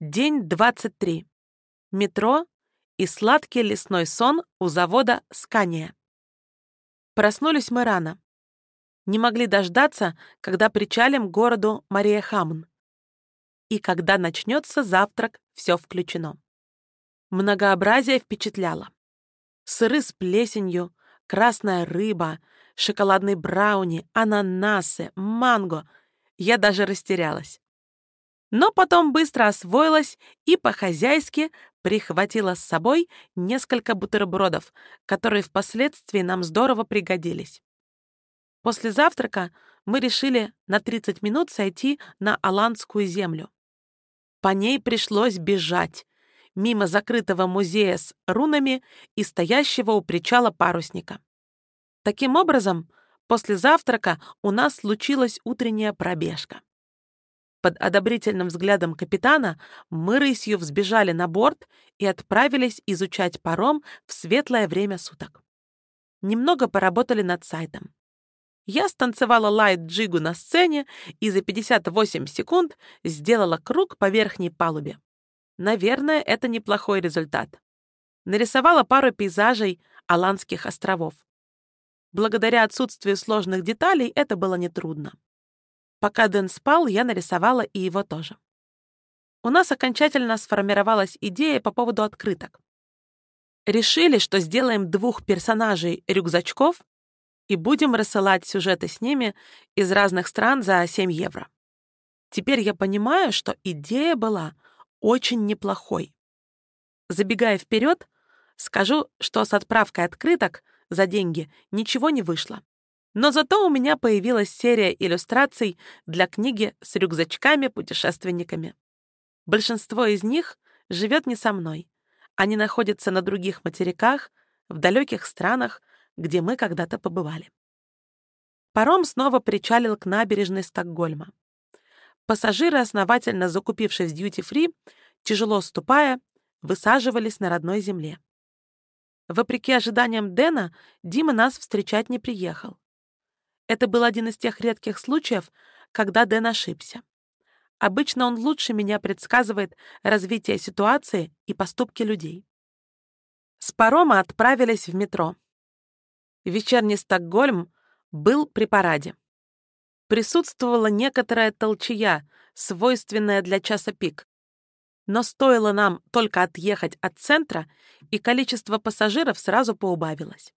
День 23. Метро и сладкий лесной сон у завода «Скания». Проснулись мы рано. Не могли дождаться, когда причалим к городу Мария Хамн. И когда начнется завтрак, все включено. Многообразие впечатляло. Сыры с плесенью, красная рыба, шоколадный брауни, ананасы, манго. Я даже растерялась но потом быстро освоилась и по-хозяйски прихватила с собой несколько бутербродов, которые впоследствии нам здорово пригодились. После завтрака мы решили на 30 минут сойти на Аландскую землю. По ней пришлось бежать, мимо закрытого музея с рунами и стоящего у причала парусника. Таким образом, после завтрака у нас случилась утренняя пробежка. Под одобрительным взглядом капитана мы рысью взбежали на борт и отправились изучать паром в светлое время суток. Немного поработали над сайтом. Я станцевала лайт-джигу на сцене и за 58 секунд сделала круг по верхней палубе. Наверное, это неплохой результат. Нарисовала пару пейзажей Аландских островов. Благодаря отсутствию сложных деталей это было нетрудно. Пока Дэн спал, я нарисовала и его тоже. У нас окончательно сформировалась идея по поводу открыток. Решили, что сделаем двух персонажей рюкзачков и будем рассылать сюжеты с ними из разных стран за 7 евро. Теперь я понимаю, что идея была очень неплохой. Забегая вперед, скажу, что с отправкой открыток за деньги ничего не вышло. Но зато у меня появилась серия иллюстраций для книги с рюкзачками-путешественниками. Большинство из них живет не со мной. Они находятся на других материках, в далеких странах, где мы когда-то побывали. Паром снова причалил к набережной Стокгольма. Пассажиры, основательно закупившись дьюти-фри, тяжело ступая, высаживались на родной земле. Вопреки ожиданиям Дэна, Дима нас встречать не приехал. Это был один из тех редких случаев, когда Дэн ошибся. Обычно он лучше меня предсказывает развитие ситуации и поступки людей. С парома отправились в метро. Вечерний Стокгольм был при параде. Присутствовала некоторая толчая, свойственная для часа пик. Но стоило нам только отъехать от центра, и количество пассажиров сразу поубавилось.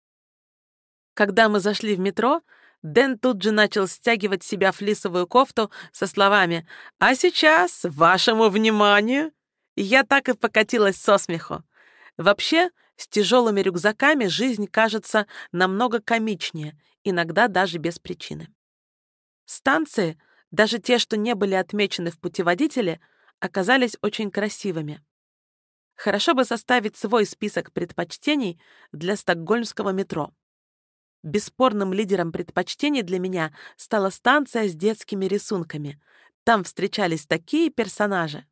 Когда мы зашли в метро, Дэн тут же начал стягивать себя флисовую кофту со словами «А сейчас, вашему вниманию!» Я так и покатилась со смеху. Вообще, с тяжелыми рюкзаками жизнь кажется намного комичнее, иногда даже без причины. Станции, даже те, что не были отмечены в путеводителе, оказались очень красивыми. Хорошо бы составить свой список предпочтений для стокгольмского метро. Бесспорным лидером предпочтений для меня стала станция с детскими рисунками. Там встречались такие персонажи.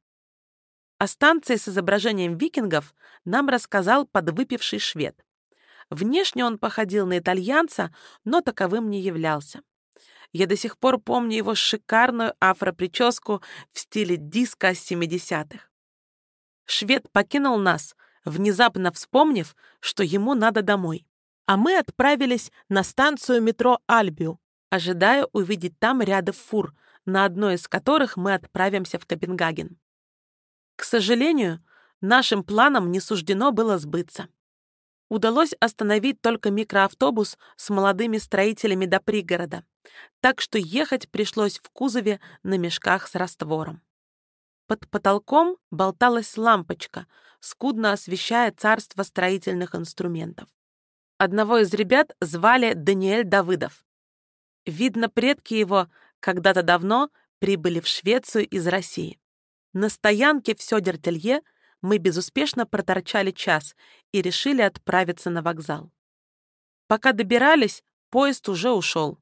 О станции с изображением викингов нам рассказал подвыпивший швед. Внешне он походил на итальянца, но таковым не являлся. Я до сих пор помню его шикарную афроприческу в стиле диско 70-х. Швед покинул нас, внезапно вспомнив, что ему надо домой а мы отправились на станцию метро Альбиу, ожидая увидеть там ряды фур, на одной из которых мы отправимся в Копенгаген. К сожалению, нашим планам не суждено было сбыться. Удалось остановить только микроавтобус с молодыми строителями до пригорода, так что ехать пришлось в кузове на мешках с раствором. Под потолком болталась лампочка, скудно освещая царство строительных инструментов. Одного из ребят звали Даниэль Давыдов. Видно, предки его когда-то давно прибыли в Швецию из России. На стоянке в Сёдертелье мы безуспешно проторчали час и решили отправиться на вокзал. Пока добирались, поезд уже ушел.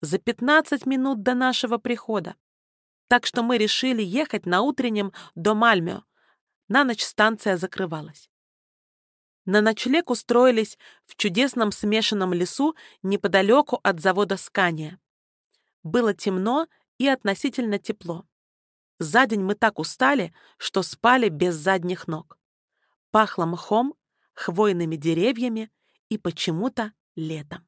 За 15 минут до нашего прихода. Так что мы решили ехать на утреннем до Мальмё. На ночь станция закрывалась. На ночлег устроились в чудесном смешанном лесу неподалеку от завода Скания. Было темно и относительно тепло. За день мы так устали, что спали без задних ног. Пахло мхом, хвойными деревьями и почему-то летом.